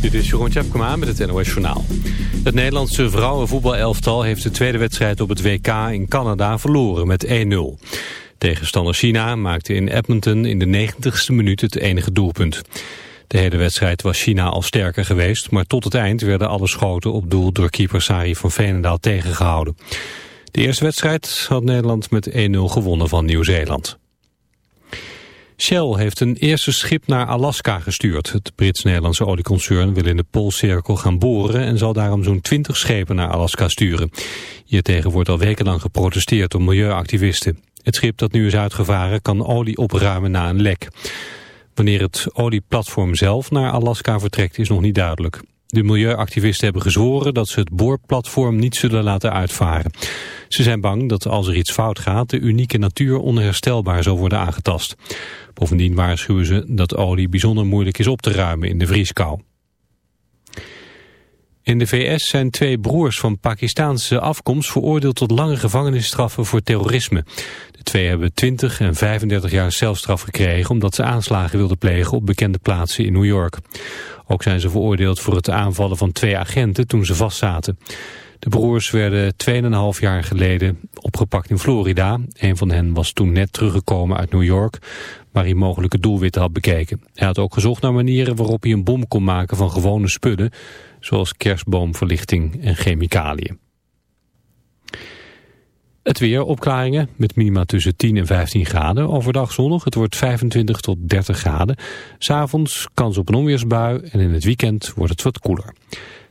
Dit is Jeroen Tjepkema met het NOS Journaal. Het Nederlandse vrouwenvoetbalelftal heeft de tweede wedstrijd op het WK in Canada verloren met 1-0. Tegenstander China maakte in Edmonton in de 90ste minuut het enige doelpunt. De hele wedstrijd was China al sterker geweest, maar tot het eind werden alle schoten op doel door keeper Sari van Veenendaal tegengehouden. De eerste wedstrijd had Nederland met 1-0 gewonnen van Nieuw-Zeeland. Shell heeft een eerste schip naar Alaska gestuurd. Het Brits-Nederlandse olieconcern wil in de Poolcirkel gaan boren... en zal daarom zo'n 20 schepen naar Alaska sturen. Hiertegen wordt al wekenlang geprotesteerd door milieuactivisten. Het schip dat nu is uitgevaren kan olie opruimen na een lek. Wanneer het olieplatform zelf naar Alaska vertrekt is nog niet duidelijk. De milieuactivisten hebben gezworen dat ze het boorplatform niet zullen laten uitvaren. Ze zijn bang dat als er iets fout gaat de unieke natuur onherstelbaar zal worden aangetast. Bovendien waarschuwen ze dat olie bijzonder moeilijk is op te ruimen in de vrieskou. In de VS zijn twee broers van Pakistaanse afkomst veroordeeld tot lange gevangenisstraffen voor terrorisme. De twee hebben 20 en 35 jaar celstraf gekregen omdat ze aanslagen wilden plegen op bekende plaatsen in New York. Ook zijn ze veroordeeld voor het aanvallen van twee agenten toen ze vastzaten. De broers werden 2,5 jaar geleden opgepakt in Florida. Een van hen was toen net teruggekomen uit New York, waar hij mogelijke doelwitten had bekeken. Hij had ook gezocht naar manieren waarop hij een bom kon maken van gewone spullen, zoals kerstboomverlichting en chemicaliën. Het weer, opklaringen, met minima tussen 10 en 15 graden. Overdag zonnig, het wordt 25 tot 30 graden. S'avonds kans op een onweersbui en in het weekend wordt het wat koeler.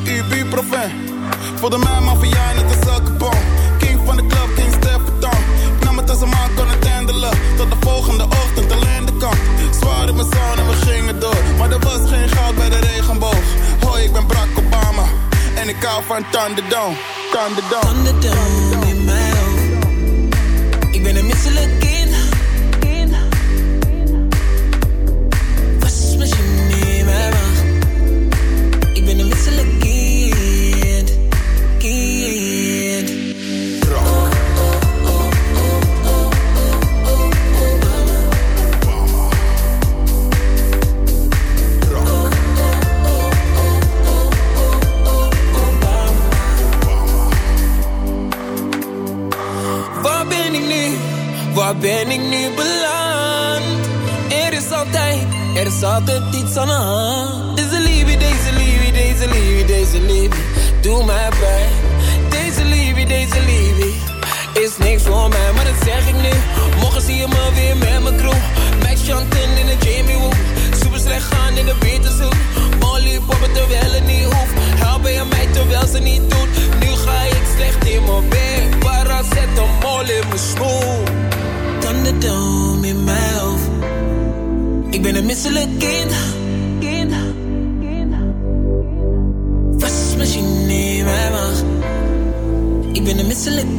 mij uw buurproven. Voelde mij maffia net een zakkenbom. King van de club, King Stefan. Ik nam het als een man kon het handelen. Tot de volgende ochtend alleen de kant. Zwaar in mijn zon en we gingen door. Maar er was geen goud bij de regenboog. Hoi, ik ben Barack Obama. En ik hou van Thunderdome, Thunderdome. Thunderdome in mijn ben een misselijk altijd iets aan de hand. Deze liefde, deze liefde, deze liefde, deze liefde, doe mij pijn. Deze liefde, deze liefde, is niks voor mij, maar dat zeg ik nu. Morgen zie je me weer met mijn crew. Max Chanten in de Jamie Woo. Super slecht gaan in de Beterzoek. Molly poppen terwijl het niet hoeft. Helpen je mij terwijl ze niet doet. Ik ben een misselijk kind. kind. Was misschien niet macht. Ik ben een misselijk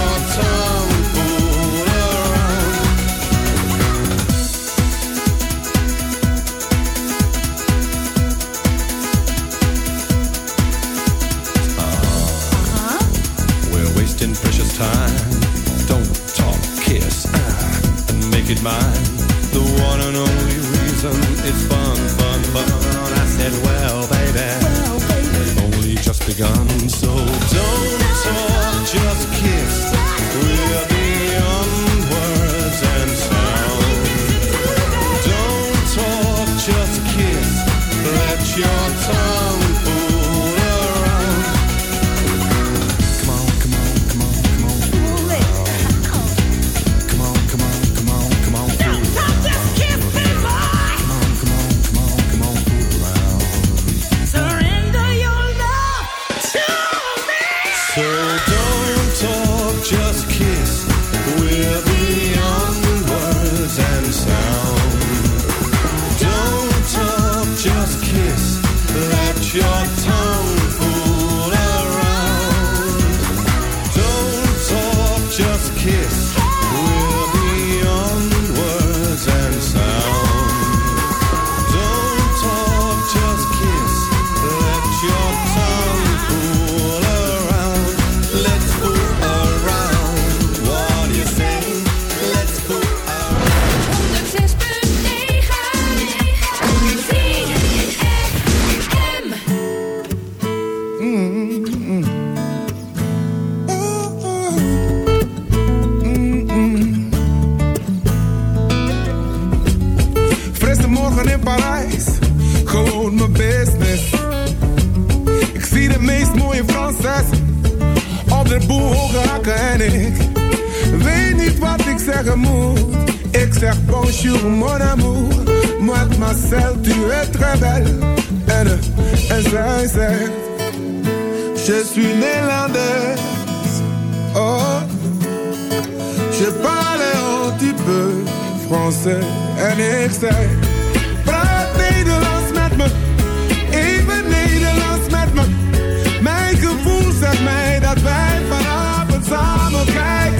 your tongue Ik zeg bonjour mon amour, mademoiselle tu es très belle. Zij zegt, je suis Nederlands. Oh, je parle un petit peu français. En ik zei, praat Nederlands met me. Even Nederlands met me. Mijn gevoel zegt mij dat wij vanavond samen kijken.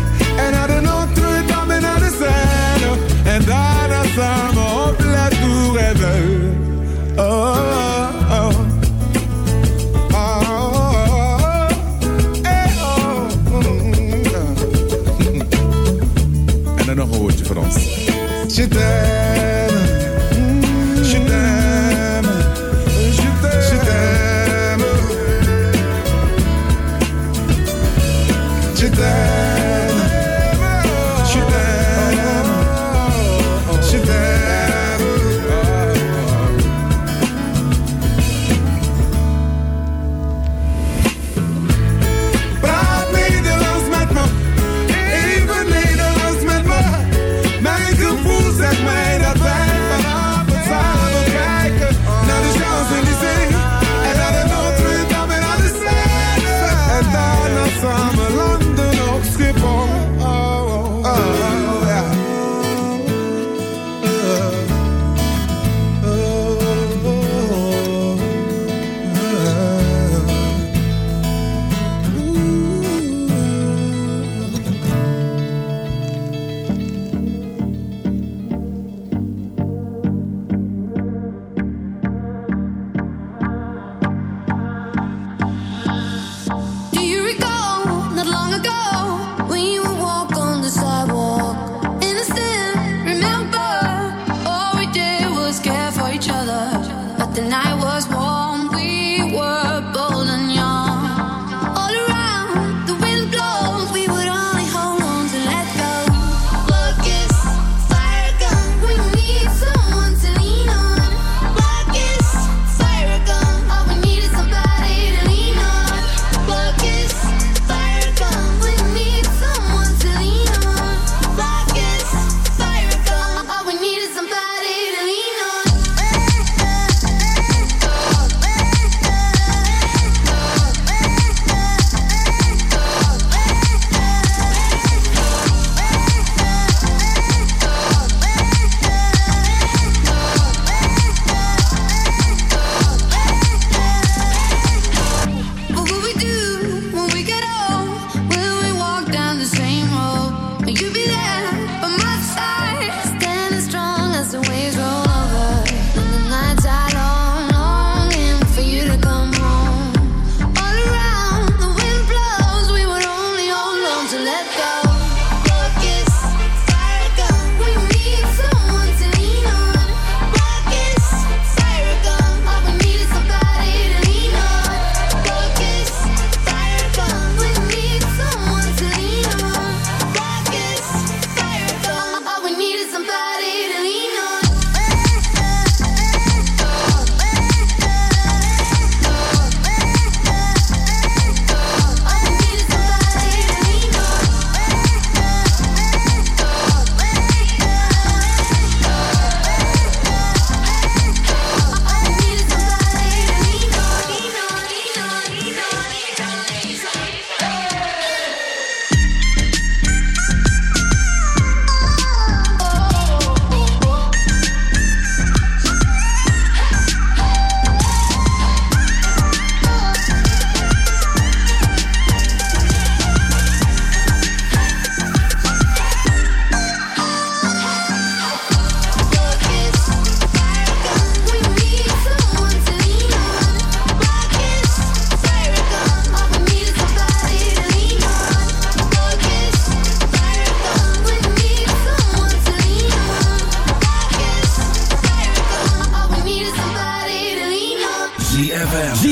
woordje voor ons. Je t'aime.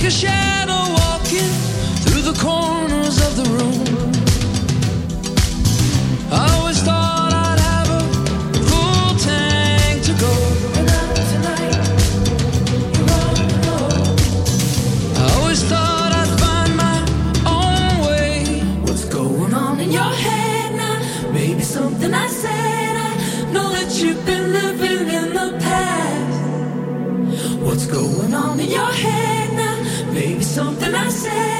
like a shadow walking through the corners of the room. when I say